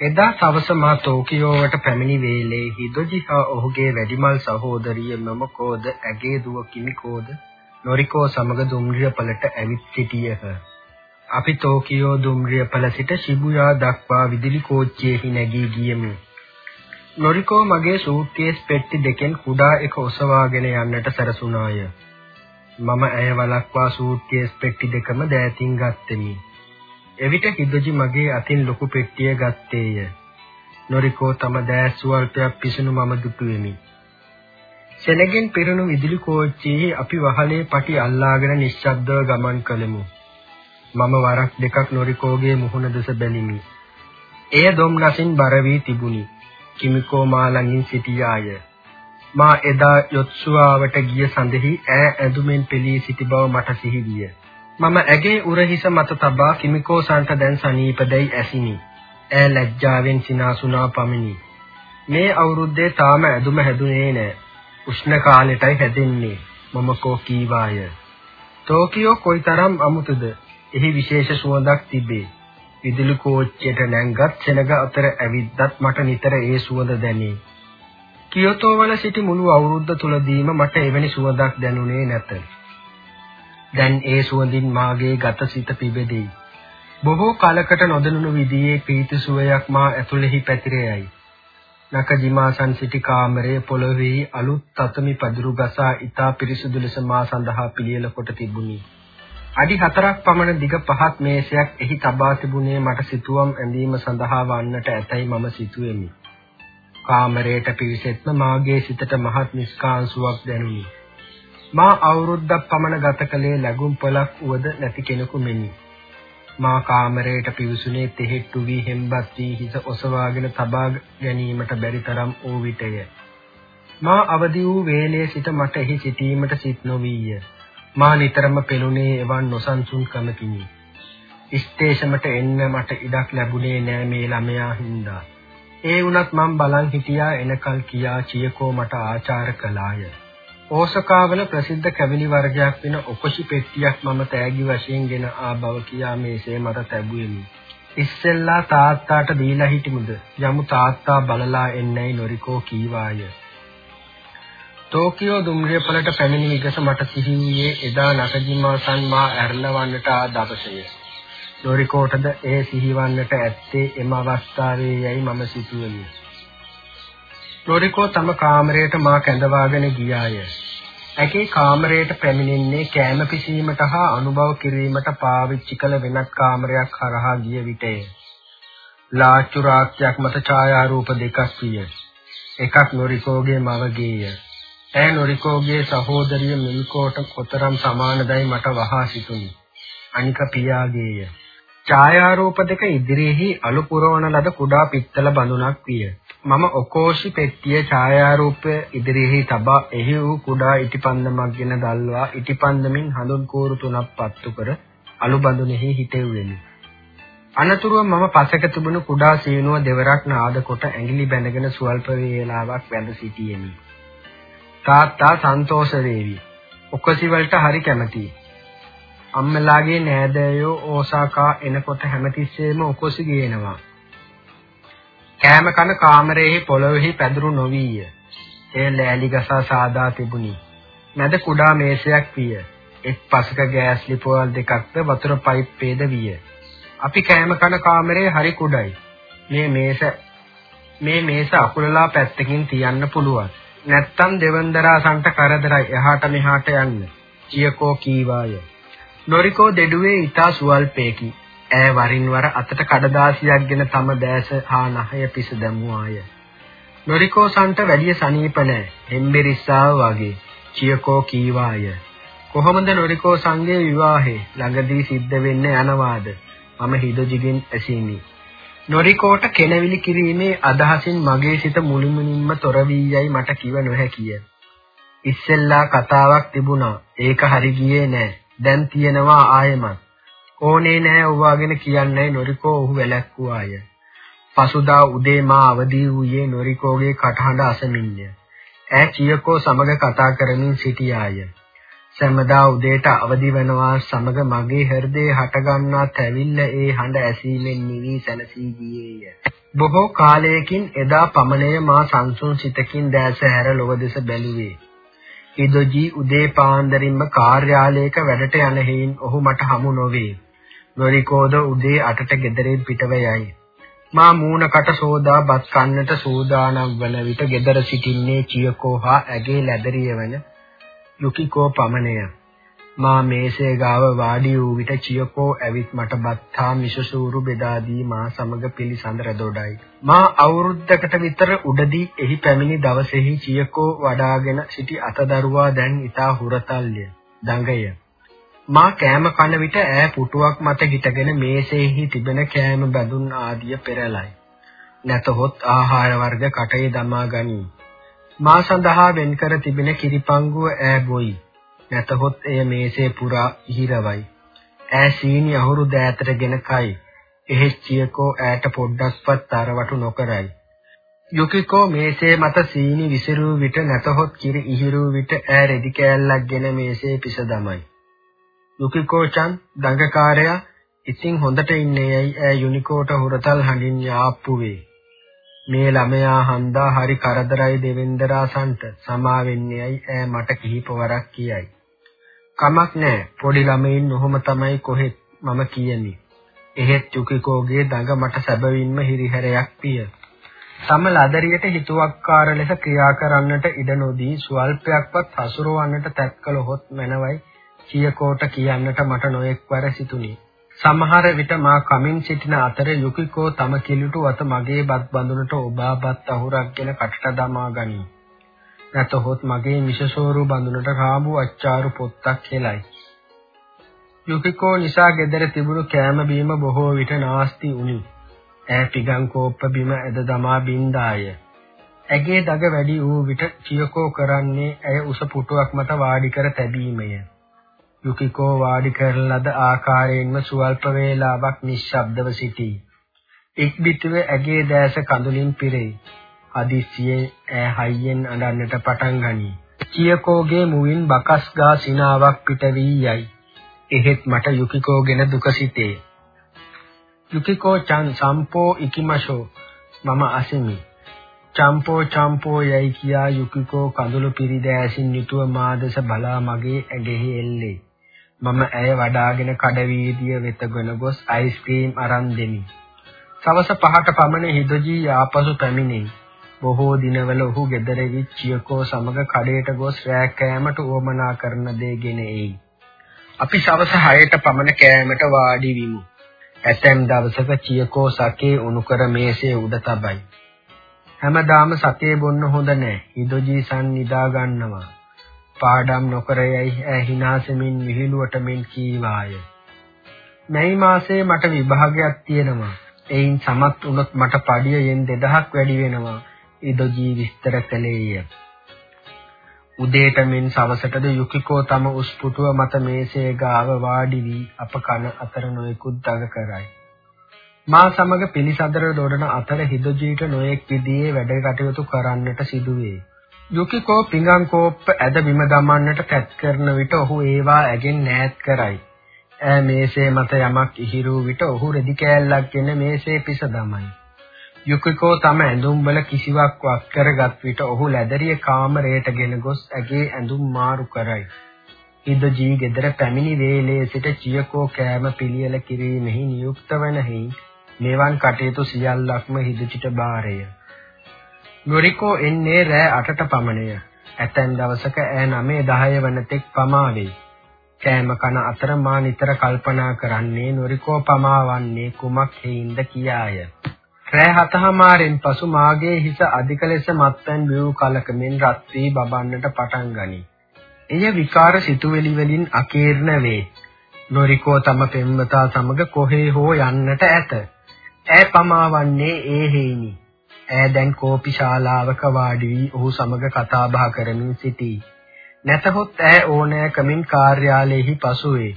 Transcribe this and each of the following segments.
එදා සවස මා ටෝකියෝවට පැමිණි වේලේ හිදොජි හා ඔහුගේ වැඩිමල් සහෝදරිය මොමකෝද ඇගේ දුව කිමිකෝද නොරිකෝ සමග දුම්රියපලට ඇවිත් සිටියහ. අපි ටෝකියෝ දුම්රියපල සිට ශිබුයා දක්වා විදුලි කෝච්චියේ නැගී ගියමු. නොරිකෝ මගේ සූට්කේස් පෙට්ටි දෙකෙන් කුඩා එක ඔසවාගෙන යන්නට සැරසුණාය. මම ඇය වළක්වා සූට්කේස් පෙට්ටි දෙකම දෑතින් ගත්තෙමි. එවිට හිදජි මගේ අතින් ලොකු පෙට්ටිය ගත්තේය. නොරිකෝ තම දෑස් සුවල්පයක් පිසුණු මම දුටුවෙමි. සෙනගෙන් පිරුණු විදුලි කෝච්චියේ අපි වහලේ පටි අල්ලාගෙන නිශ්ශබ්දව ගමන් කළෙමු. මම වරක් දෙකක් නොරිකෝගේ මුහුණ දෙස බැලිමි. එය දොම්නසින් බර වී තිබුණි. කිමිකෝ මා ළඟින් සිටියාය. මා එදා යොත්සුවාවට ගිය සඳෙහි ඈ ඇඳුමෙන් පෙළී සිටි බව මට සිහි විය. මම ඇගේ උරහිස මත තබා කිමිකෝ සන්ට දැන් සනීපදයි ඇසිනි. ඈ ලැජ්ජාවෙන් සිනාසුනා පමිනි. මේ අවුරුද්දේ තාම ඇදුම හැදුනේ නෑ. උෂ්ණ කාලෙටයි හැදෙන්නේ. මම කෝ කීවාය. ටෝකියෝ කොයිතරම් අමුතුද? එහි විශේෂ සුවඳක් තිබේ. විදුලි කෝච්චියට නැංගත් සෙනග අතර ඇවිද්දත් මට නිතර ඒ සුවඳ දැනේ. කියොතෝ වල සිටි මුළු අවුරුද්ද තුලදීම මට එවැනි සුවඳක් දැනුනේ නැත. දැන් ඒ සුවඳින් මාගේ ගත සිත පිබෙදී. බොහෝ කලකට නොදැනුණු විදිහේ ප්‍රීති සුවයක් මා ඇතුළෙහි පැතිරෙයි. නකජිමාසන් සිටි කාමරයේ පොළොවේ අලුත් තතමි පදුරු ගසා ඊතා පිරිසුදු ලෙස මා සඳහා පිළියෙල කොට තිබුණි. අඩි හතරක් පමණ දිග පහත් මේසයක් එහි තබා තිබුණේ මට සිතුවම් ඇඳීම සඳහා වන්නට ඇතැයි මම සිතුවෙමි. කාමරයට පිවිසෙත්ම මාගේ සිතට මහත් නිස්කාන්සුවක් දැනුනි. මා අවුරුද්දක් පමණ ගත කළේ ලැබුම් පොලක් උවද නැති කෙනෙකු මෙනි. මා කාමරයට පිවිසුනේ තෙහෙට්ටු වී හෙම්බත් වී හිස ඔසවාගෙන තබා ගැනීමට බැරි තරම් වූ විටය. මා අවදි වූ වේලේ සිට මට එහි සිටීමට සිත් නොවිය. මා නිතරම පෙළුනේ එවන් නොසන්සුන් කමකිනි. ස්ටේෂමට එන්න මට ඉඩක් ලැබුණේ නෑ මේ ළමයා හින්දා. ඒ වුණත් මම බලන් හිටියා එනකල් කියා චියකෝ මට ආචාර කළාය. ඕසකාවල ප්‍රසිද්ධ කැවිලි වර්ගයක් වෙන ඔකොෂි පෙට්ටියක් මම තෑගි වශයෙන් ගෙන ආ බව කියා මේසේ මට තැබුවෙමි. ඉස්සෙල්ලා තාත්තාට දීලා හිටිමුද? යමු තාත්තා බලලා එන්නයි නොරිකෝ කීවාය. ටෝකියෝ දුම්රියපලට පැමිණි විගස මට සිහි වූයේ එදා නකජිමා මා ඇරලවන්නට ආ දවසය. නොරිකෝටද ඒ සිහිවන්නට ඇත්තේ එම අවස්ථාවේ යයි මම සිතුවෙමි. නොරිකෝ තම කාමරයට මා කැඳවාගෙන ගියාය. ඇගේ කාමරයට පැමිණෙන්නේ කෑම පිසීමට හා අනුභව කිරීමට පාවිච්චි කළ වෙනත් කාමරයක් හරහා ගිය විටය. ලාච්චු රාක්කයක් මත ඡායාරූප දෙකක් විය. එකක් නොරිකෝගේ මවගේය. ඈ නොරිකෝගේ සහෝදරිය මිල්කෝට කොතරම් සමානදයි මට වහා සිතුනි. අනික පියාගේය. ඡායාරූප දෙක ඉදිරියේහි අලු පුරවන ලද කුඩා පිත්තල බඳුනක් විය. මම ඔකෝෂි පෙට්ටිය ඡායාරූපය ඉදිරියේ තබා එහි වූ කුඩා ඉටිපන්දමක් ගෙන දල්වා ඉටිපන්දමින් හඳුන් කෝරු තුනක් පත්තු කර අලු බඳුනෙහි හිටෙව්වෙමි. අනතුරුව මම පසක තිබුණු කුඩා සීනුව දෙවරක් නාද කොට ඇඟිලි බැඳගෙන සුවල්ප වේලාවක් වැඳ සිටියෙමි. තාත්තා සන්තෝෂ වේවි. ඔකසි වලට හරි කැමතියි. අම්මලාගේ නෑදෑයෝ ඕසාකා එනකොට හැමතිස්සෙම ඔකොසි ගේනවා. කෑම කන කාමරයේ පොළොවේහි පැදුරු නොවිය. එය ලෑලි ගසා සාදා තිබුණි. මැද කුඩා මේසයක් විය. එක් පසක ගෑස් ලිපවල් දෙකක්ද වතුර පයිප් වේද විය. අපි කෑම කන කාමරේ හරි කුඩයි. මේ මේස මේ මේස අකුලලා පැත්තකින් තියන්න පුළුවන්. නැත්තම් දෙවන්දරාසන්ට කරදරයි එහාට මෙහාට යන්න. චියකෝ කීවාය. නොරිකෝ දෙඩුවේ ඊතා සුවල්පේකි. ඈ වරින් වර අතට කඩදාසියක්ගෙන තම දැස හා නහය පිස දැමුවාය. නොරිකෝ සන්ට වැඩිය සනීප නැහැ. හෙම්බෙරිස්සාව වගේ. චියකෝ කීවාය. කොහොමද නොරිකෝ සංගේ විවාහේ ළඟදී සිද්ධ වෙන්න යනවාද? මම හිදොජිගෙන් ඇසීමි. නොරිකෝට කෙනවිලි කිරීමේ අදහසින් මගේ සිත මුළුමනින්ම තොර වී යයි මට කිව නොහැකිය. ඉස්සෙල්ලා කතාවක් තිබුණා. ඒක හරි ගියේ නෑ. දැන් තියෙනවා ආයෙමත්. ඕනේ නෑ ඔවාගෙන කියන්නේ නොරිකෝ ඔහු වැළැක්වුවාය. පසුදා උදේ මා අවදි වූයේ නොරිකෝගේ කටහඬ අසමින්ය. ඈ චියකෝ සමග කතා කරමින් සිටියාය. සෑමදා උදේට අවදි වෙනවා සමග මගේ හෘදයේ හටගන්නා තැවිල්ල ඒ හඬ ඇසීමෙන් නිවි සැනසී ගියේය. බොහෝ කාලයකින් එදා පමණය මා සංසුන් සිතකින් දැස හැර ලොව දෙස බැලුවේ. ඉදොජී උදේ පාන්දරින්ම කාර්යාලයක වැඩට යන හේයින් ඔහු මට හමු නොවේ. නොරිකෝද උදේ 8ට ගෙදරින් පිටව යයි. මා මූණකට සෝදා බත් කන්නට සූදානම් වන විට ගෙදර සිටින්නේ චියකෝ හා ඇගේ ලැබරිය වන යුකිකෝ පමණය. මා මේසේ ගාව වාඩි වූ විට චියකෝ ඇවිත් මට බත් හා මිසසූරු බෙදා දී මා සමග පිළිසඳර දොඩයි. මා අවුරුද්දකට විතර උඩදී එහි පැමිණි දවසෙහි චියකෝ වඩාගෙන සිටි අතදරුවා දැන් ඊට හුරතල්ය. දඟය. මා කෑම කන විට ඈ පුටුවක් මත හිටගෙන මේසෙහි තිබෙන කෑම බඳුන් ආදිය පෙරලයි. නැතහොත් ආහාර වර්ග කටේ දමා ගනී. මා සඳහා වෙන් කර තිබෙන කිරිපංගුව ඈ බොයි. නැතහොත් එය මේසේ පුරා ඉහිරවයි. ඈ සීනි අහුරු දෑතටගෙන කයි. එහෙත් චියකෝ ඈට පොඩ්ඩක්වත් තරවටු නොකරයි. යුකිකෝ මේසේ මත සීනි විසිරූ විට නැතහොත් කිරි ඉහිරූ විට ඈ රෙදි කෑල්ලක්ගෙන මේසේ පිස දමයි. යුකිකෝ-චන් දඟකාරයා ඉතින් හොඳට ඉන්නේ යයි ඈ යුනිකෝට හුරතල් හඬින් යාප්පු වේ. මේ ළමයා හන්දා හරි කරදරයි දෙවෙන්දරාසන්ට සමා වෙන්නේ යයි ඈ මට කිහිප වරක් කියයි. කමක් නෑ පොඩි ළමයින් ඔහොම තමයි කොහෙත් මම කියමි. එහෙත් යුකිකෝගේ දඟ මට සැබවින්ම හිරිහැරයක් පිය. තම ලදරියට හිතුවක්කාර ලෙස ක්‍රියා කරන්නට ඉඩ නොදී ස්වල්පයක්වත් හසුරවන්නට තැත්කලොත් මැනවයි සියකෝට කියන්නට මට නොඑක්වර සිතුනි. සමහර විට මා කමින් සිටින අතර යුකිකෝ තම කිලුටු අත මගේ බත් බඳුනට ඔබාපත් අහුරක්ගෙන කටට දමා ගනී. නැතහොත් මගේ මිෂසෝරු බඳුනට රාමු අච්චාරු පොත්තක් හෙලයි. යුකිකෝ නිසා ගෙදර තිබුණු කෑම බීම බොහෝ විට නාස්ති වුණි. ඈ පිගන් කෝප්ප බිම ඇද දමා බින්දාය. ඇගේ දග වැඩි වූ විට චියකෝ කරන්නේ ඇය උස පුටුවක් මත වාඩි කර තැබීමය. යුකිකෝ වාඩි කරන ලද ආකාරයෙන්ම සුවල්ප වේලාවක් නිශ්ශබ්දව සිටී. එක්බිතුව ඇගේ දැස කඳුලින් පිරෙයි. හදිස්සියේ ඈ හයියෙන් අඬන්නට පටන් ගනී. චියකෝගේ මුවින් බකස් ගා සිනාවක් පිට වී යයි. එහෙත් මට යුකිකෝ ගැන දුක සිතේ. යුකිකෝ චන් සම්පෝ ඉකිමෂෝ මම අසිමි. චම්පෝ චම්පෝ යයි කියා යුකිකෝ කඳුළු පිරිදෑසින් යුතුව මාදස බලා මගේ ඇඟෙහි එල්ලේ. මම ඇය වඩාගෙන කඩවීදිය වෙත ගෙන ගොස් අයිස්ක්‍රීම් අරන් දෙමි. සවස 5ට පමණ හිදජී ආපසු පැමිණෙයි. බොහෝ දිනවල ඔහු ගෙදර විච්චියකෝ සමග කඩේට ගොස් රෑ කෑමට උවමනා කරන දේගෙන එයි. අපි සවස 6ට පමණ කෑමට වාඩි විමු. ඇතැම් දවසක චියකෝ සකේ උණු කර මේසේ උඩ තබයි. හැමදාම සතේ බොන්න හොඳ නෑ. හිදජී සන් නිදා ගන්නවා. පාඩම් නොකර යයි ඈ හිනාසෙමින් විහිළුවට මෙන් කීවාය. මැයි මාසයේ මට විභාගයක් තියෙනවා. එයින් සමත් වුණොත් මට පඩියෙන් 2000ක් වැඩි වෙනවා. ඉදොජී විස්තර කළේය. උදේට මෙන් සවසටද යුකිකෝ තම උස්පුටුව මත මේසේ ගාව වාඩි වී අප කන අතර නොයෙකුත් දඟ කරයි. මා සමග පිළිසඳර දොඩන අතර හිදොජීට නොයෙක් විදිහේ වැඩ කටයුතු කරන්නට සිදුවේ. යුකිකෝ පිඟන් කෝප්ප ඇද බිම දමන්නට කැත් කරන විට ඔහු ඒවා ඇගෙන් නෑත් කරයි. ඈ මේසේ මත යමක් ඉහිරූ විට ඔහු රෙදි කෑල්ලක් ගෙන මේසේ පිස දමයි. යුකිකෝ තම ඇඳුම් වල කිසිවක් වක් කරගත් විට ඔහු ලැදරිය කාමරයට ගෙන ගොස් ඇගේ ඇඳුම් මාරු කරයි. ඉදජී ගෙදර පැමිණි වේලේ සිට චියකෝ කෑම පිළියෙල කිරීමෙහි නියුක්ත වන හේයින් මෙවන් කටයුතු සියල්ලක්ම හිදචිට බාරය. නොරිකෝ එන්නේ රෑ 8ට පමණය. ඇතැම් දවසක ඈ 9 10 වනතෙක් පමා වෙයි. කෑම කන අතර මා නිතර කල්පනා කරන්නේ නොරිකෝ පමාවන්නේ කුමක් හේින්ද කියාය. රෑ හතහමාරෙන් පසු මාගේ හිස අධික ලෙස මත්පැන් බිව් කලක මෙන් රත් වී බබන්නට පටන් ගනී. එය විකාර සිතුවිලි වලින් අකීර්ණ වේ. නොරිකෝ තම පෙම්වතා සමග කොහේ හෝ යන්නට ඇත. ඈ පමාවන්නේ ඒ හේිනි. ඈ දැන් කෝපි ශාලාවක වාඩි වී ඔහු සමග කතා බහ කරමින් සිටී. නැතහොත් ඈ ඕනෑකමින් කාර්යාලයේහි පසුවේ.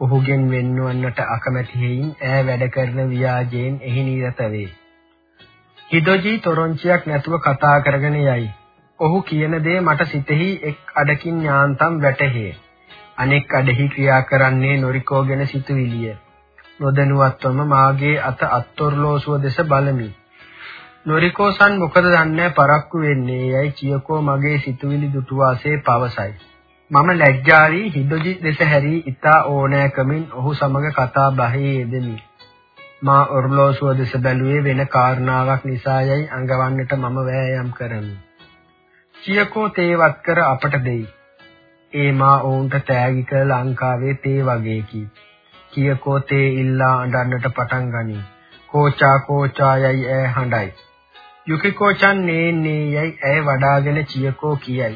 ඔහුගෙන් වෙන්වන්නට අකමැති හේයින් ඈ වැඩ කරන ව්‍යාජයෙන් එහි නිරත වේ. හිදොජී තොරොංචියක් නැතුව කතා කරගෙන යයි. ඔහු කියන දේ මට සිතෙහි එක් අඩකින් ඥාන්තම් වැටහේ. අනෙක් අඩෙහි ක්‍රියා කරන්නේ නොරිකෝ ගැන සිතුවිලිය. නොදැනුවත්වම මාගේ අත අත්ොර්ලෝසුව දෙස බලමි. නොරිකෝසන් මොකද දන්නේ පරක්කු වෙන්නේ යයි චියකෝ මගේ සිතුවිලි දුටුවාසේ පවසයි. මම ලැජ්ජාවී හිදොජි දෙස හැරී ඉතා ඕනෑකමින් ඔහු සමග කතා බහේ යෙදෙමි. මා ඔර්ලෝසුව දෙස බැලුවේ වෙන කාරණාවක් නිසා යයි අඟවන්නට මම වෑයම් කරමි. චියකෝ තේවත් කර අපට දෙයි. ඒ මා ඔවුන්ට තෑගි කළ ලංකාවේ තේ වගේකි. චියකෝ තේ ඉල්ලා අඬන්නට පටන් ගනී. කෝචා කෝචා යයි ඈ හඬයි. යුකිකෝචන් නේන්නේ යයි ඇය වඩාගෙන චියකෝ කියයි.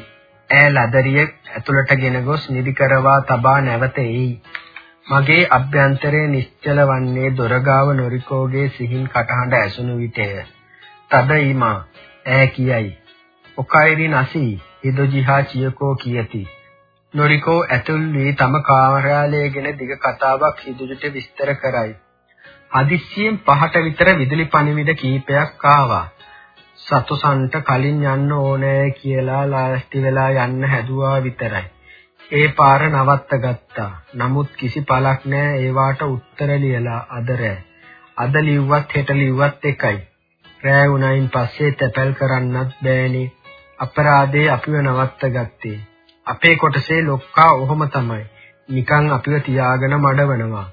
ඈ ලදරිය ඇතුළටගෙන ගොස් නිදි කරවා තබා නැවත එයි. මගේ අභ්‍යන්තරයේ නිශ්චල වන්නේ දොරගාව නොරිකෝගේ සිහින් කටහඬ ඇසුණු විටය. තදයිමා ඈ කියයි. ඔකයිරි නසී හිදොජිහා චියකෝ කියති. නොරිකෝ ඇතුල් වී තම කාර්යාලයේගෙන දිග කතාවක් හිදුජට විස්තර කරයි. හදිස්සියෙන් පහට විතර විදුලි පණිවිඩ කීපයක් ආවා. සතුසන්ට කලින් යන්න ඕනෑ කියලා ලාස්ටි වෙලා යන්න හැදුවා විතරයි. ඒ පාර නවත්ත ගත්තා. නමුත් කිසි පළක් නෑ ඒවාට උත්තර ලියලා අද රෑ. අද ලිව්වත් හෙට ලිව්වත් එකයි. රෑ උණයින් පස්සේ තැපැල් කරන්නත් බෑනේ. අපරාධේ අපිව නවත්ත ගත්තේ. අපේ කොටසේ ලොක්කා ඔහොම තමයි. නිකන් අපිව තියාගෙන මඩවනවා.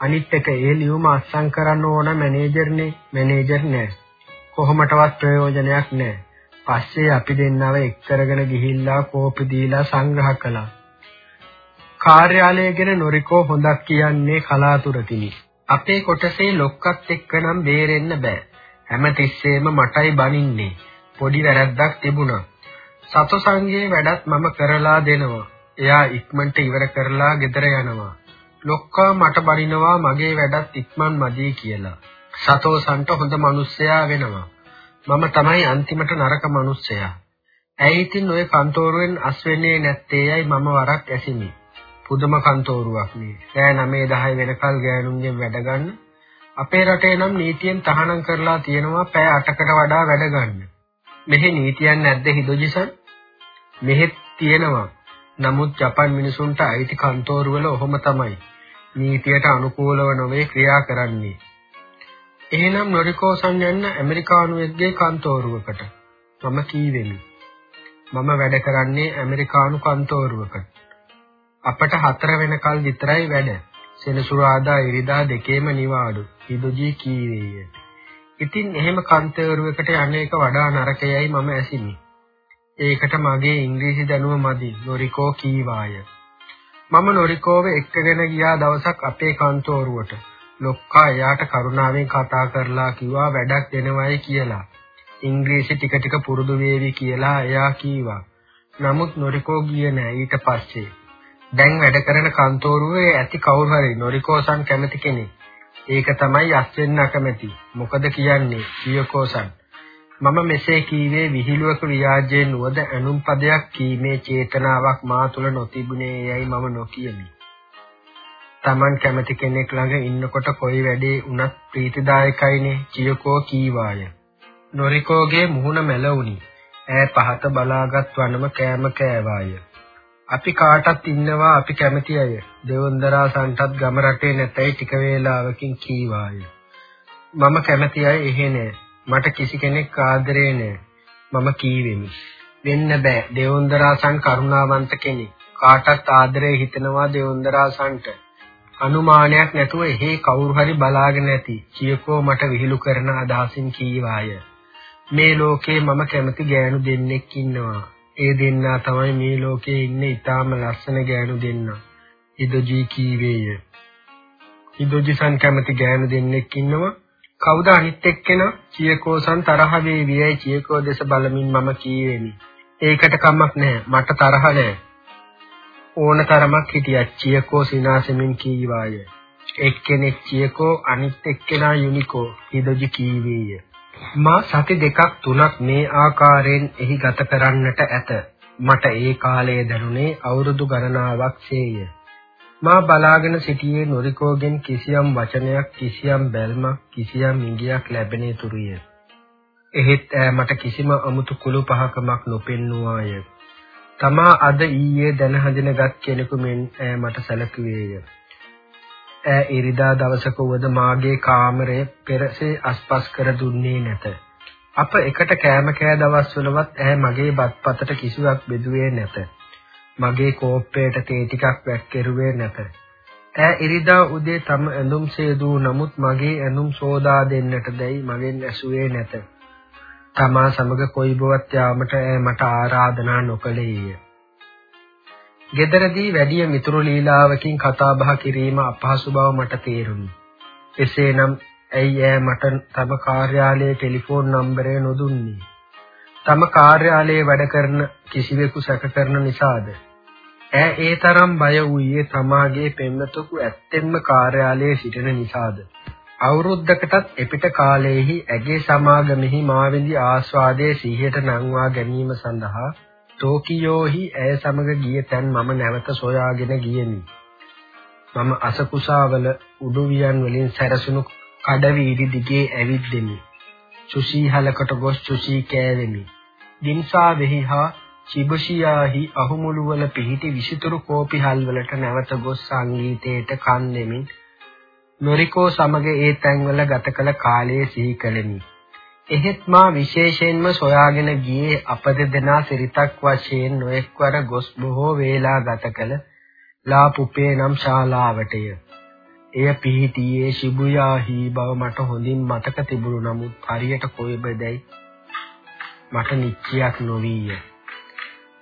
අනිත් එක ඒ ලියුම අත්සන් කරන්න ඕන මැනේජර්නේ මැනේජර් නෑ. කොහොමටවත් ප්‍රයෝජනයක් නැහැ. පස්සේ අපි දෙන්නව එක් කරගෙන ගිහිල්ලා කෝපි දීලා සංග්‍රහ කළා. කාර්යාලය ගැන නොරිකෝ හොඳක් කියන්නේ කලාතුරකිනි. අපේ කොටසේ ලොක්කත් එක්ක නම් බේරෙන්න බෑ. හැමතිස්සෙම මටයි බනින්නේ. පොඩි වැරද්දක් තිබුණා. සතු සංඝයේ වැඩත් මම කරලා දෙනවා. එයා ඉක්මනට ඉවර කරලා ගෙදර යනවා. ලොක්කා මට බනිනවා මගේ වැඩත් ඉක්මන් මදි කියලා. සතෝසන්ට හොඳ මිනිස්සයා වෙනවා. මම තමයි අන්තිමට නරක මිනිස්සයා. ඇයි ඉතින් ඔය කන්තෝරුවෙන් අස් වෙන්නේ නැත්තේ යයි මම වරක් ඇසිමි. පුදුම කන්තෝරුවක් නේ. රෑ 9 10 වෙනකල් ගෑනුන්ගෙන් වැඩ ගන්න. අපේ රටේ නම් නීතියෙන් තහනම් කරලා තියෙනවා පැය 8කට වඩා වැඩ ගන්න. මෙහි නීතියක් නැද්ද හිදොජිසන්? මෙහෙත් තියෙනවා. නමුත් ජපන් මිනිසුන්ට අයිති කන්තෝරුවල ඔහොම තමයි. නීතියට අනුකූලව නොවේ ක්‍රියා කරන්නේ. එහෙනම් නොරිකෝසන් යන්න ඇමරිකානුවෙක්ගේ කන්තෝරුවකට මම කීවෙමි. මම වැඩ කරන්නේ ඇමරිකානු කන්තෝරුවකට. අපට හතර වෙනකල් විතරයි වැඩ. සෙනසුරාදා ඉරිදා දෙකේම නිවාඩු. හිදුජී කීවේය. ඉතින් එහෙම කන්තෝරුවකට යන්න එක වඩා නරකයයි මම ඇසිමි. ඒකට මගේ ඉංග්‍රීසි දැනුම මදි. නොරිකෝ කීවාය. මම නොරිකෝව එක්කගෙන ගියා දවසක් අපේ කන්තෝරුවට. ලොක්කා එයාට කරුණාවෙන් කතා කරලා කිව්වා වැඩක් දෙනවයි කියලා. ඉංග්‍රීසි ටික ටික පුරුදු වේවි කියලා එයා කීවා. නමුත් නොරිකෝ ගියේ නෑ ඊට පස්සේ. දැන් වැඩ කරන කන්තෝරුවේ ඇති කවුරු හරි නොරිකෝසන් කැමති කෙනෙක්. ඒක තමයි අස්වෙන්න අකමැති. මොකද කියන්නේ? පියකෝසන්. මම මෙසේ කීවේ විහිළුවක ව්‍යාජයෙන් නුවද අනුම් පදයක් කීමේ චේතනාවක් මා තුළ නොතිබුණේ යයි මම නොකියමි. Taman කැමති කෙනෙක් ළඟ ඉන්නකොට කොයි වැඩේ වුණත් ප්‍රීතිදායකයිනේ චියකෝ කීවාය. නොරිකෝගේ මුහුණ මැලවුනි. ඈ පහත බලාගත් වනම කෑම කෑවාය. අපි කාටත් ඉන්නවා අපි කැමති අය. දෙවොන්දරා සන්ටත් ගම රටේ නැතයි ටික වේලාවකින් කීවාය. මම කැමති අය එහෙ නෑ. මට කිසි කෙනෙක් ආදරේ නෑ. මම කීවෙමි. වෙන්න බෑ. දෙවොන්දරාසන් කරුණාවන්ත කෙනෙක්. කාටත් ආදරේ හිතෙනවා දෙවොන්දරාසන්ට. අනුමානයක් නැතුව එහෙ කවුරු හරි බලාගෙන ඇති. චියකෝ මට විහිළු කරන අදහසින් කීවාය. මේ ලෝකේ මම කැමති ගෑනු දෙන්නෙක් ඉන්නවා. ඒ දෙන්නා තමයි මේ ලෝකේ ඉන්නේ ඊටාම ලස්සන ගෑනු දෙන්නා. ඉදොජී කීවේය. ඉදොජිසන් කැමති ගෑනු දෙන්නෙක් ඉන්නවා. කවුද අනිත් එක්කෙනා? චියකෝසන් තරහ වේවියයි චියකෝ දෙස බලමින් මම කීවෙමි. ඒකට කමක් නැහැ. මට තරහ නැහැ. ඕන තරමක් හිටියා චියකෝ සිනාසෙමින් කීවාය. එක්කෙනෙක් චියකෝ අනිත් එක්කෙනා යුනිකෝ හිදොජි කීවේය. මා සති දෙකක් තුනක් මේ ආකාරයෙන් එහි ගත කරන්නට ඇත. මට ඒ කාලයේ දැනුනේ අවුරුදු ගණනාවක් සේය. මා බලාගෙන සිටියේ නොරිකෝගෙන් කිසියම් වචනයක් කිසියම් බැල්මක් කිසියම් ඉඟියක් ලැබෙනේ තුරුය. එහෙත් ඈ මට කිසිම අමුතු කුළු පහකමක් නොපෙන්නුවාය. තමා අද ඊයේ දැන හඳිනගත් කෙනෙකු මෙන් ඈ මට සැලකුවේය. ඈ ඉරිදා දවසක වුවද මාගේ කාමරය පෙරසේ අස්පස් කර දුන්නේ නැත. අප එකට කෑම කෑ දවස්වලවත් ඇය මගේ බත්පතට කිසිවක් බෙදුවේ නැත. මගේ කෝප්පයට තේ ටිකක් වැක්කිරුවේ නැත. ඈ ඉරිදා උදේ තම ඇඳුම් සේදූ නමුත් මගේ ඇඳුම් සෝදා දෙන්නට දැයි මගෙන් ඇසුවේ නැත. තමා සමග කොයිබවත් යාමට ඈ මට ආරාධනා නොකළේය. ගෙදරදී වැඩි මිතුරු ලීලාවකින් කතා බහ කිරීම අපහසු බව මට තේරුණි. එසේනම් ඇයි ඈ මට තම කාර්යාලයේ ටෙලිෆෝන් නම්බරය නොදුන්නේ? තම කාර්යාලයේ වැඩ කරන කිසිවෙකු සැක කරන නිසාද? ඈ ඒ තරම් බය වූයේ තමාගේ පෙම්වතෙකු ඇත්තෙන්ම කාර්යාලයේ සිටින නිසාද? අවුරුද්දකටත් එපිට කාලයේහි ඇගේ සමාගමෙහි මාවිඳි ආස්වාදයේ සිහියට නංවා ගැනීම සඳහා ටෝකියෝහි ඇය සමග ගිය තැන් මම නැවත සොයාගෙන ගියෙමි. මම අසකුසාවල උඩුවියන් වලින් සැරසුණු කඩවීදි දිගේ ඇවිද්දෙමි. සුසීහලකට ගොස් සුසී කෑවෙමි. දින්සාවෙහි හා චිබෂියාහි අහුමුළුවල පිහිටි විසිතුරු කෝපි හල්වලට නැවත ගොස් සංගීතයට කන් දෙමින් නොරිකෝ සමග ඒ තැන්වල ගත කළ කාලයේ සිහි කළෙමි. එහෙත් මා විශේෂයෙන්ම සොයාගෙන ගියේ අප දෙදෙනා සිරිතක් වශයෙන් නොඑක්වර ගොස් බොහෝ වේලා ගත කළ ලා පුපේ නම් ශාලාවටය. එය පිහිටියේ ශිබුයාහි බව මට හොඳින් මතක තිබුණු නමුත් හරියට කොයිබදයි මට නිශ්චයක් නොවිය.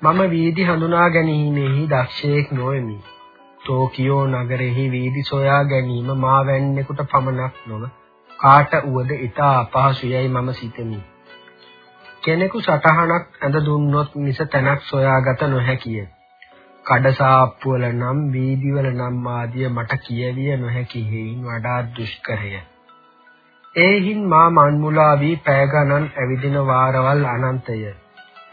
මම වීදි හඳුනා ගැනීමෙහි දක්ෂයෙක් නොවෙමි. ටෝකියෝ නගරෙහි වීදි සොයා ගැනීම මා වැන්නෙකුට පමණක් නොව කාට වුවද ඉතා අපහසුයයි මම සිතමි. කෙනෙකු සටහනක් ඇඳ දුන්නොත් මිස තැනක් සොයාගත නොහැකිය. කඩසාප්පුවල නම් වීදිවල නම් ආදිය මට කියවිය නොහැකි හේයින් වඩා දුෂ්කරය. ඒහින් මා මන්මුලා වී පෑ ගණන් ඇවිදින වාරවල් අනන්තය.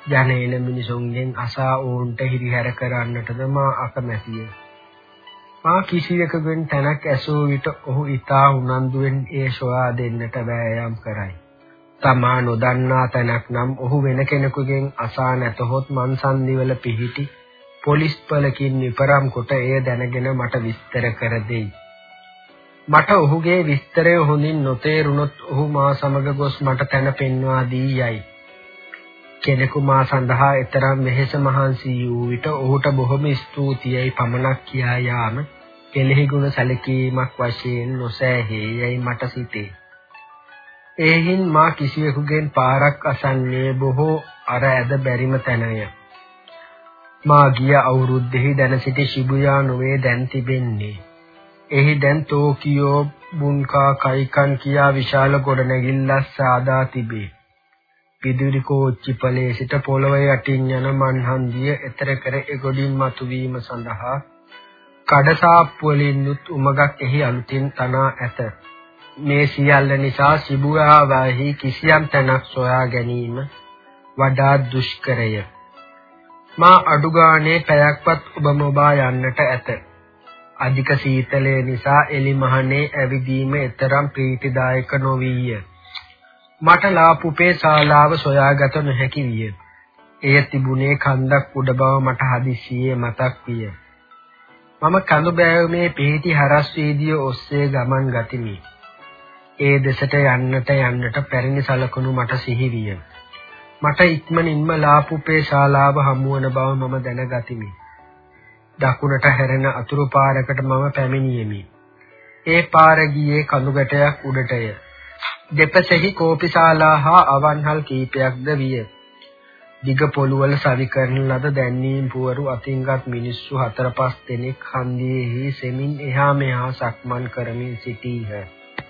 ජනේන මිනිසුන්ගෙන් අසා ඕන්ට හිරිහැර කරන්නටද මා අකමැතිය. මා කිසිවෙකුගෙන් තැනක් ඇසූ විට ඔහු ඊතා උනන්දුවෙන් ඒ සොයා දෙන්නට වෑයම් කරයි. තමා නොදන්නා තැනක් නම් ඔහු වෙන කෙනෙකුගෙන් අසා නැතහොත් මන්සන්දිවල පිහිටි පොලිස් පලකින් විපරම් කොට එය දැනගෙන මට විස්තර කර දෙයි. මට ඔහුගේ විස්තරය හොඳින් නොතේරුණොත් ඔහු මා සමග ගොස් මට තැන පෙන්වා දී යයි. කෙනෙකු මා සඳහා එතරම් මෙහෙස මහන්සි වූ විට ඔහුට බොහොම ස්තුතියයි පමණක් කියා යාම කෙලෙහි ගුණ සැලකීමක් වශයෙන් නොසෑහේ යයි මට සිතේ. ඒහින් මා කිසිවෙකුගෙන් පාරක් අසන්නේ බොහෝ අර ඇද බැරිම තැනය. මා ගිය අවුරුද්දෙහි දැන සිටි ශිබුයා නොවේ දැන් තිබෙන්නේ. එහි දැන් ටෝකියෝ බුන්කා කයිකන් කියා විශාල ගොඩනැගිල්ලක් සාදා තිබේ. පිදුරි කෝච්චි පලේ සිට පොළොව යටින් යන මන්හන්දිය එතර කර එගොඩින් මතුවීම සඳහා කඩසාප්පු වලින්ුත් උමගක් එහි අලුතින් තනා ඇත. මේ සියල්ල නිසා සිබුයාවහි කිසියම් තැනක් සොයා ගැනීම වඩා දුෂ්කරය. මා අඩුගානේ පැයක්වත් ඔබ මොබා යන්නට ඇත. අධික සීතලය නිසා එලිමහනේ ඇවිදීම එතරම් ප්‍රීතිදායක නොවිය. මට ලාපුපේ ශාලාව සොයාගත නොහැකි විය. එය තිබුණේ කන්දක් උඩ බව මට හදිසියේ මතක් විය. මම කඳු බෑවුමේ පිහිටි හරස් වීදිය ඔස්සේ ගමන් ගතිමි. ඒ දෙසට යන්නට යන්නට පැරණි සලකුණු මට සිහි විය. මට ඉක්මනින්ම ලාපුපේ ශාලාව හමුවන බව මම දැනගතිමි. දකුණට හැරෙන අතුරු පාරකට මම පැමිණියෙමි. ඒ පාර ගියේ කඳු ගැටයක් උඩටය. දෙපසෙහි කෝපි ශාලා හා අවන්හල් කීපයක්ද විය. දිග පොළුවල සවි කරන ලද දැන්නීම් පුවරු අතින්ගත් මිනිස්සු හතර පහ දෙනෙක් හන්දියේහි සෙමින් එහා මෙහා සක්මන් කරමින් සිටීහ.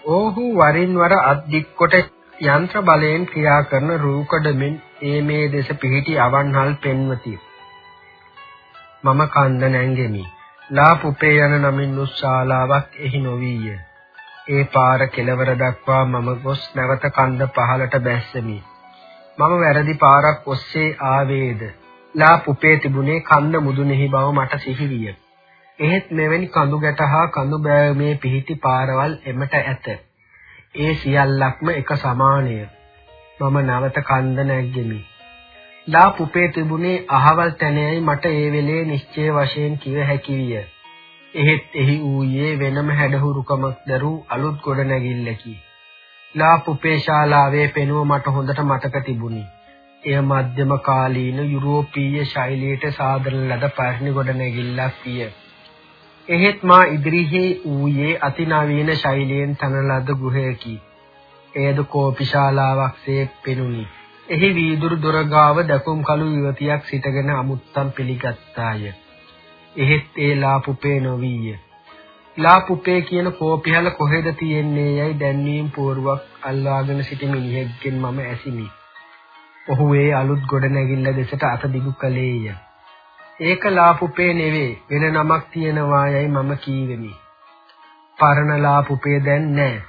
ඕහු වරින් වර අත් දික් කොට යන්ත්‍ර බලයෙන් ක්‍රියා කරන රූකඩමින් ඒ මේ දෙස පිහිටි අවන්හල් පෙන්වති. මම කන්ද නැංගෙමි. ලා පුපේ යන නමින් උස්සාලාවක් එහි නොවිය. ඒ පාර කෙළවර දක්වා මම ගොස් නැවත කන්ද පහලට බැස්සෙමි. මම වැරදි පාරක් ඔස්සේ ආවේද. ලා පුපේ තිබුණේ කන්ද මුදුනේහි බව මට සිහිවිය. එහෙත් මෙවැනි කඳු ගැට හා කඳු බෑමේ පිහිටි පාරවල් එමට ඇත. ඒ සියල්ලක්ම එක සමානය. මම නැවත කන්ද නැග්ගෙමි. ලා පුපේ තිබුණේ අහවල් තැනයි මට ඒ වෙලේ නිශ්චය වශයෙන් කිව හැකි විය. එහෙත් එහි ඌයේ වෙනම හැඩහුරුකමක් දරූ අලුත් ගොඩ නැගිල්ලකි. ලා පුපේ ශාලාවේ පෙනුම මට හොඳට මතක තිබුණි. එය මධ්‍යම කාලීන යුරෝපීය ශෛලියට සාදරන ලද පරිණි ගොඩනැගිල්ලක් විය. එහෙත් මා ඉදිරිහි ඌයේ අතිනවීන ශෛලියෙන් තන ලද ගෘහයකි. එයද කෝපි ශාලාවක්සේ පෙනුනි. එහි වීදුරු දොරගාව දකුම් කළු යුවතියක් සිටගෙන අමුත්තම් පිළිගත්තාය. එහෙත් ඒ ලාපුපේ නොවිය. ලාපුපේ කියන කෝපිහල කොහෙද තියෙන්නේ යයි දැන්වීම පුවරුවක් අල්ලාගෙන සිටි මිනිහෙක්ගෙන් මම ඇසිමි. ඔහු ඒ අලුත් ගොඩනැගිල්ල දෙසට අත දිගු කළේය. ඒක ලාපුපේ නෙවේ වෙන නමක් තියෙනවා යයි මම කීවෙමි. පරණ ලාපුපේ දැන් නෑ.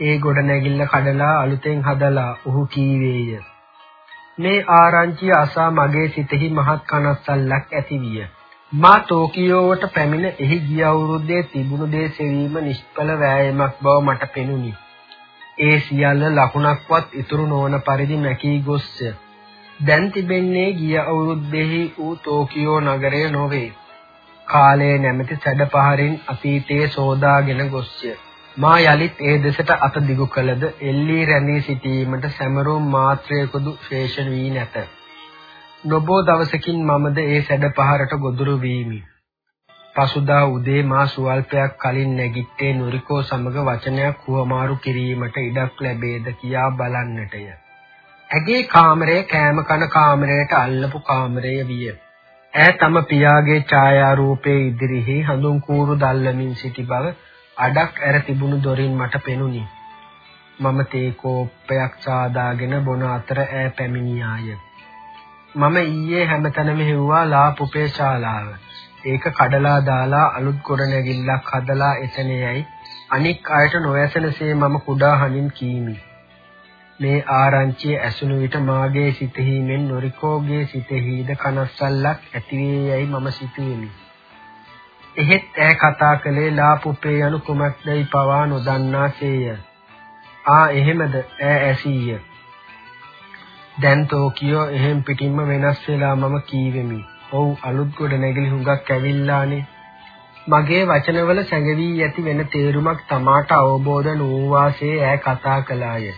ඒ ගොඩනැගිල්ල කඩලා අලුතෙන් හදලා ඔහු කීවේය. මේ ආරංචිය අසා මගේ සිතෙහි මහත් කනස්සල්ලක් ඇතිවිය. මා ටෝකියෝවට පැමිණ එහි ගිය අවුරුද්දේ තිබුණු දේ සෙවීම නිෂ්ඵල වෑයමක් බව මට පෙනුනි. ඒ සියල්ල ලකුණක්වත් ඉතුරු නොවන පරිදි මැකී ගොස්ය. දැන් තිබෙන්නේ ගිය අවුරුද්දෙහි වූ ටෝකියෝ නගරය නොවේ. කාලයේ නැමැති සැඩපහරින් අතීතයේ සෝදාගෙන ගොස්ය. මා යලිත් ඒ දෙසට අත දිගු කළද එල්ලී රැඳී සිටීමට සැමරුම් මාත්‍රයකදු ශේෂ වී නැත. නොබෝ දවසකින් මමද ඒ සැඩපහරට ගොදුරු වීමි. පසුදා උදේ මා සුවල්පයක් කලින් නැගිට්ටේ නුරිකෝ සමග වචනයක් හුවමාරු කිරීමට ඉඩක් ලැබේද කියා බලන්නටය. ඇගේ කාමරය කෑම කන කාමරයට අල්ලපු කාමරය විය. ඈ තම පියාගේ ඡායාරූපයේ ඉදිරිහි හඳුන් කූරු දැල්ලමින් සිටි බව අඩක් ඇර තිබුණු දොරින් මට පෙනුනි. මම තේ කෝප්පයක් සාදාගෙන බොන අතර ඈ පැමිණියාය. මම ඊයේ හැමතැනම හෙව්වා ලා පුපේ ශාලාව. ඒක කඩලා දාලා අලුත් ගොඩනැගිල්ලක් හදලා එතන යයි අනික් අයට නොයසනසේ මම කුඩා හනින් කීමි. මේ ආරංචිය ඇසුණු විට මාගේ සිතෙහි මෙන් නොරිකෝගේ සිතෙහිද කනස්සල්ලක් ඇතිවේ යයි මම සිතුවෙමි. එහෙත් ඈ කතා කළේ ලාපුපේ යනු කුමක්දයි පවා නොදන්නාසේය. ආ එහෙමද ඈ ඇසීය. දැන් ටෝකියෝ එහෙම් පිටින්ම වෙනස් වෙලා මම කීවෙමි. ඔව් අලුත් ගොඩ නැගිලි හුඟක් ඇවිල්ලානේ. මගේ වචනවල සැඟවී ඇති වෙන තේරුමක් තමාට අවබෝධ නොවුවාසේ ඈ කතා කළාය.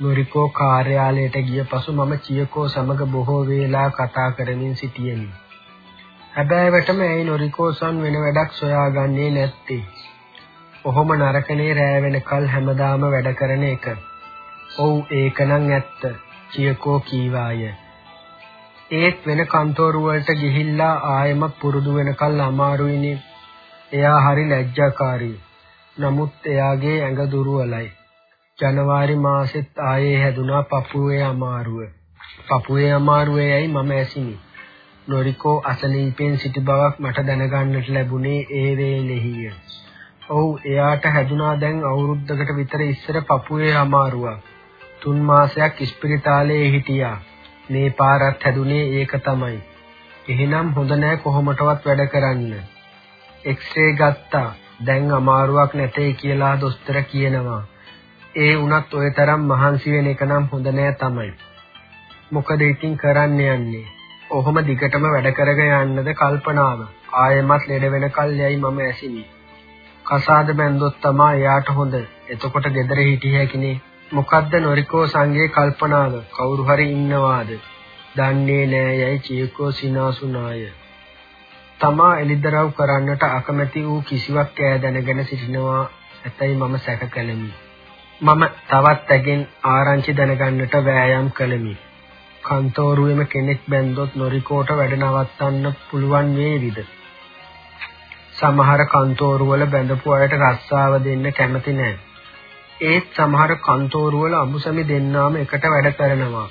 නොරිකෝ කාර්යාලයට ගිය පසු මම චියකෝ සමග බොහෝ වේලා කතා කරමින් සිටියෙමි. හැබෑවටම ඇයි නොරිකෝසන් වෙන වැඩක් සොයාගන්නේ නැත්තේ? ඔහොම නරකනේ රෑ වෙනකල් හැමදාම වැඩ කරන එක. ඔව් ඒකනම් ඇත්ත. චියකෝ කීවාය. ඒත් වෙන කන්තෝරු වලට ගිහිල්ලා ආයෙමත් පුරුදු වෙනකල් අමාරුයිනේ. එයා හරි ලැජ්ජාකාරී. නමුත් එයාගේ ඇඟ දුර්වලයි. ජනවාරි මාසෙත් ආයේ හැදුනා පපුවේ අමාරුව. පපුවේ අමාරුවේයි මම ඇසිනි. නොරිකෝ අසනීපෙන් සිටි බවක් මට දැනගන්නට ලැබුණේ ඒ වේලෙහිය. ඔව් එයාට හැදුනා දැන් අවුරුද්දකට විතර ඉස්සර පපුවේ අමාරුවක්. තුන් මාසයක් ඉස්පිරිතාලේ හිටියා. මේ පාරත් හැදුනේ ඒක තමයි. එහෙනම් හොඳ නෑ කොහොමටවත් වැඩ කරන්න. එක්ස්රේ ගත්තා. දැන් අමාරුවක් නැtei කියලා දොස්තර කියනවා. ඒ වුණත් ওই තරම් මහන්සි වෙන එක නම් හොඳ නෑ තමයි. මොකද ඉතින් කරන්න යන්නේ? ඔහොම දිගටම වැඩ කරගෙන යන්නද කල්පනාව. ආයෙමත් ලෙඩ වෙනකල් යයි මම ඇසිනි. කසාද බැන්දොත් තමා එයාට හොඳ. එතකොට ගෙදර හිටිය හැකිනේ. මොකද්ද නොරිකෝ සංගේ කල්පනාව? කවුරු හරි ඉන්නවාද? දන්නේ නෑ යයි චීකෝ සිනාසුනාය. තමා එලිදරව් කරන්නට අකමැති වූ කිසිවක් ඈ දැනගෙන සිටිනවා. ඇතයි මම සැක කළෙමි. මම තවත් ඇගෙන් ආරංචි දැනගන්නට වෑයම් කළෙමි. කන්තෝරුවේම කෙනෙක් බැන්දොත් නොරිකෝට වැඩ නවත්තන්න පුළුවන් වේවිද? සමහර කන්තෝරුවල බැඳපු අයට රස්සාව දෙන්න කැමති නැහැ ඒත් සමහර කන්තෝරුවල අමුසැමි දෙන්නාම එකට වැඩ කරනවා.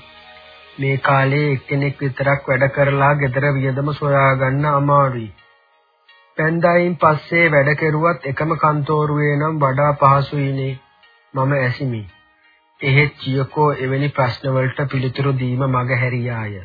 මේ කාලේ එක්කෙනෙක් විතරක් වැඩ කරලා ගෙදර වියදම සොයාගන්න අමාරුයි. පැන්දායින් පස්සේ වැඩ කෙරුවත් එකම කන්තෝරුවේ නම් වඩා පහසුයිනේ මම ඇසිමි. එහෙත් චියකෝ එවැනි ප්‍රශ්නවලට පිළිතුරු දීම මග හැරියාය.